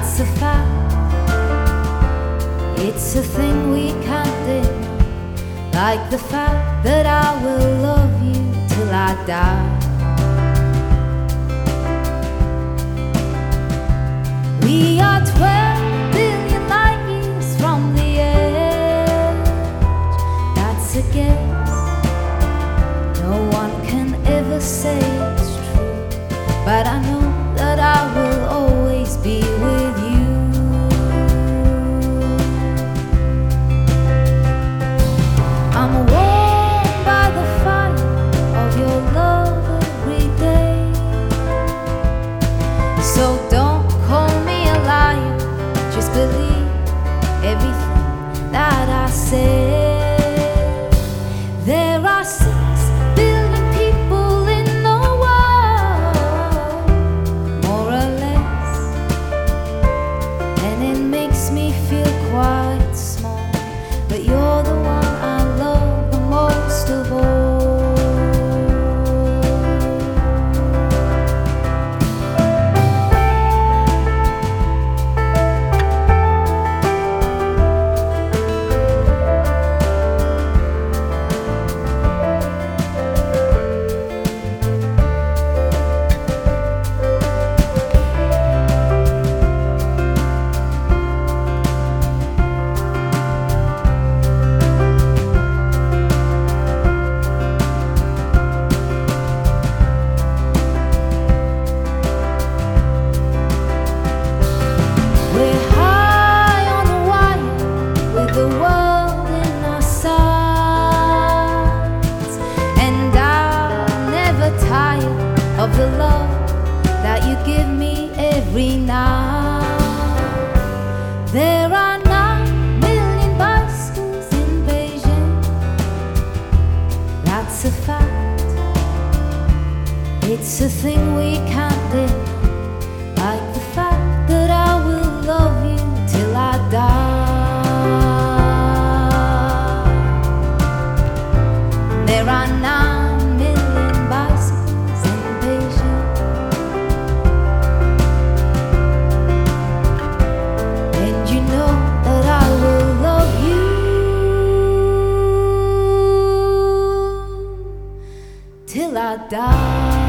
That's a fact. It's a thing we can't deny, like the fact that I will love you till I die. Now There are nine million bicycles in Beijing. That's a fact. It's a thing we can't deny. 到